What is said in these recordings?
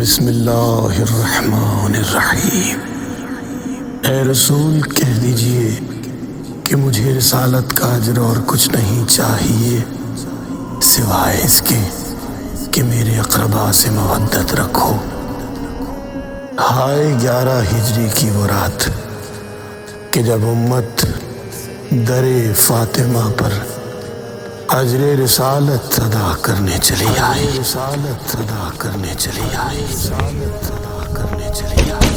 بسم اللہ الرحمن الرحیم۔ اے رسول، کہہ دیجیے کہ مجھے رسالت کا اجر اور کچھ نہیں چاہیے، سوائے اس کے کہ میرے اقربا سے مودت رکھو۔ ہائے گیارہ ہجری کی وہ رات کہ جب امت در فاطمہ پر اجر رسالت ادا کرنے چلی آئی رسالت ادا کرنے چلی آئی رسالت ادا کرنے چلی آئی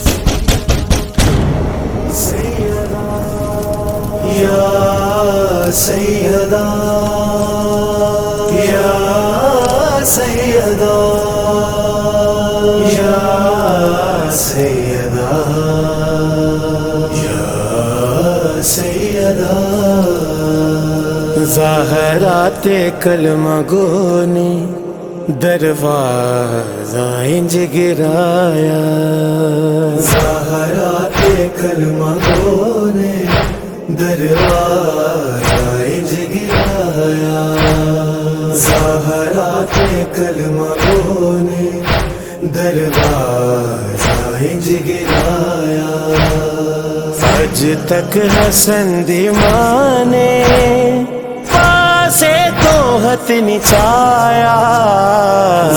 یا سیدا یا سیدا یا سیدا یا سیدا ظاہرات کلمہ گونی، دروازہ انج گرایا۔ ظاہرات کلمہ گونے دروازہ انج گرایا۔ ظاہرات کلمہ گونے دروازہ انج گرایا۔ آج تک حسن دیوانے ہت نچایا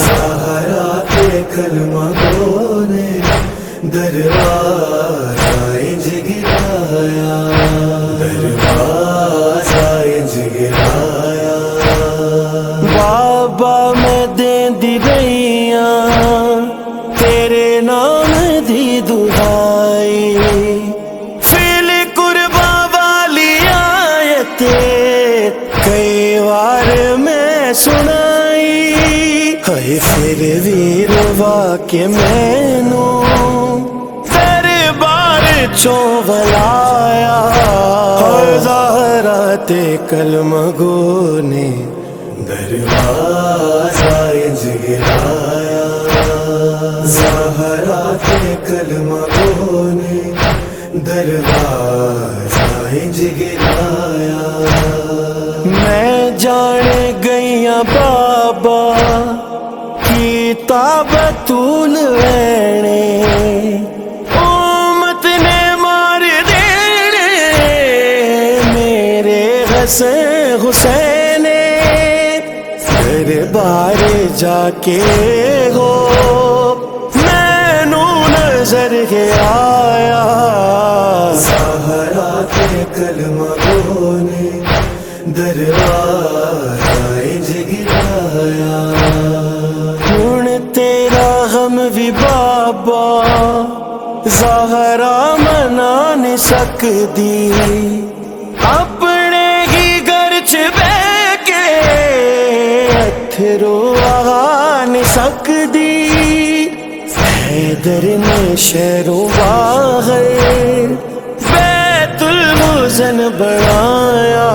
سہارا کے کلمہ گونے دروازہ انج گرایا۔ دروازہ انج گرایا۔ بابا میں دیں دی رہیاں تیرے نام دی دہائی۔ فیل قربا والی آیت کئی ہے پھر ویر واقع میں نو دربار چوبلایا ظاہرات کلم گونے دروازہ انج گرایا ظاہرات کلم گونے دروازہ انج گرایا میں جان گئی بابا کتاب وینے امت نے مار دینے میرے حسین حسین بار جا کے ہو میں نو نظر گیا آیا سہارا کے کلمہ گونے دروازہ سکتی اپنے ہی گھر چ بہ کے اتھرو آ نہیں سکتی حیدر نے شہرو باہر بیت المزن بنایا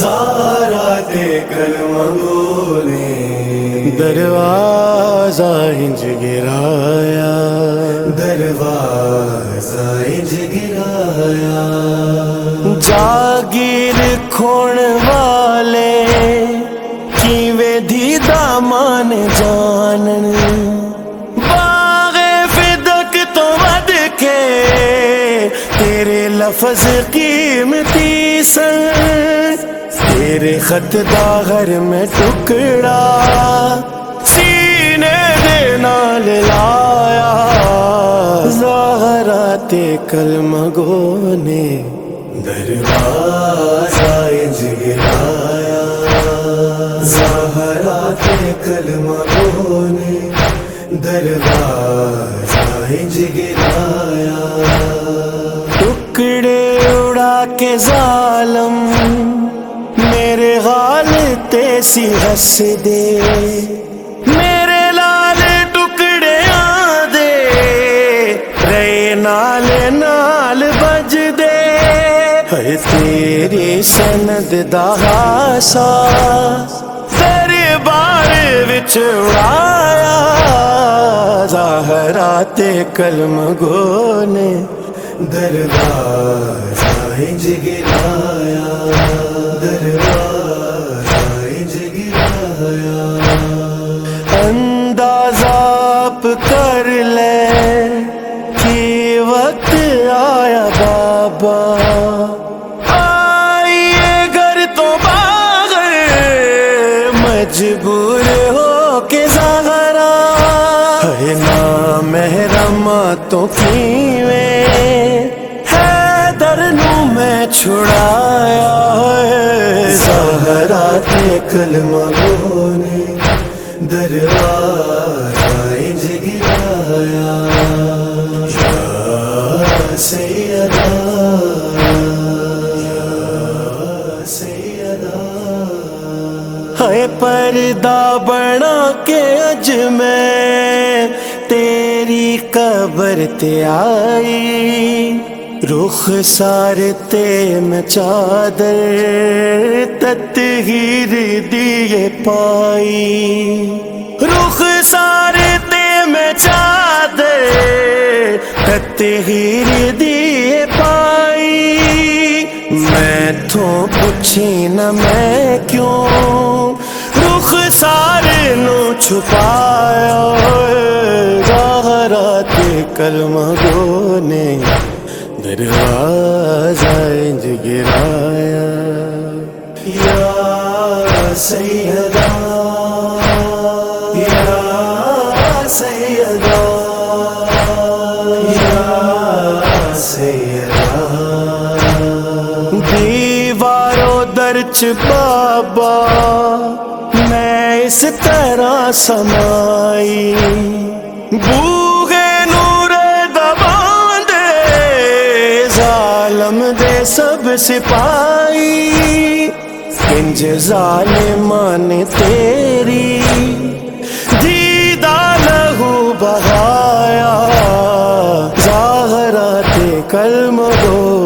زارا دے کلمہ گونے دروازہ انج جاگیر کھوڑ والے کیویں دی دامان جانن۔ باغ فدق تو ود کے، تیرے لفظ قیمتی سن۔ تیرے خط داغر میں ٹکڑا سینے دے نال لایا۔ ظاہرات کلمہ گونے۔ دروازہ انج گرایا ظاہرات کلمہ گونے دروازہ انج ٹکڑے اڑا کے ظالم میرے غال تیسی ہس دے میرے لال ٹکڑے آ دے رے نال نال بج دے ہر تیری سند دہاسا دربار وچ آیا ظاہرات کلم گو نے دربار جگرایا دربار جگرایا اندازہ کر لے۔ کی وقت آ تو کیویں ہے درنو میں چھڑایا ہے۔ زہرا کے کلمہ بولے دروازہ گرایا۔ یا سیدہ ہے پردہ بنا کے اج میں قبر تے آئی، رخ سارتے میں چادر تطہیر دیے پائی۔ رخ سارتے میں چادر تطہیر دیے پائی۔ میں تو پوچھی نہ میں کیوں؟ رخ سارے نو چھپایا۔ کلمہ گو نے دروازہ گرایا۔ یا سیدہ یا سیدہ یا سیدہ۔ دیواروں درچ بابا، میں اس طرح سمائی۔ ظالم سب سپائی کنج ظالمان تیری۔ دیدہ لہو بہایا۔ ظاہرات کلم نے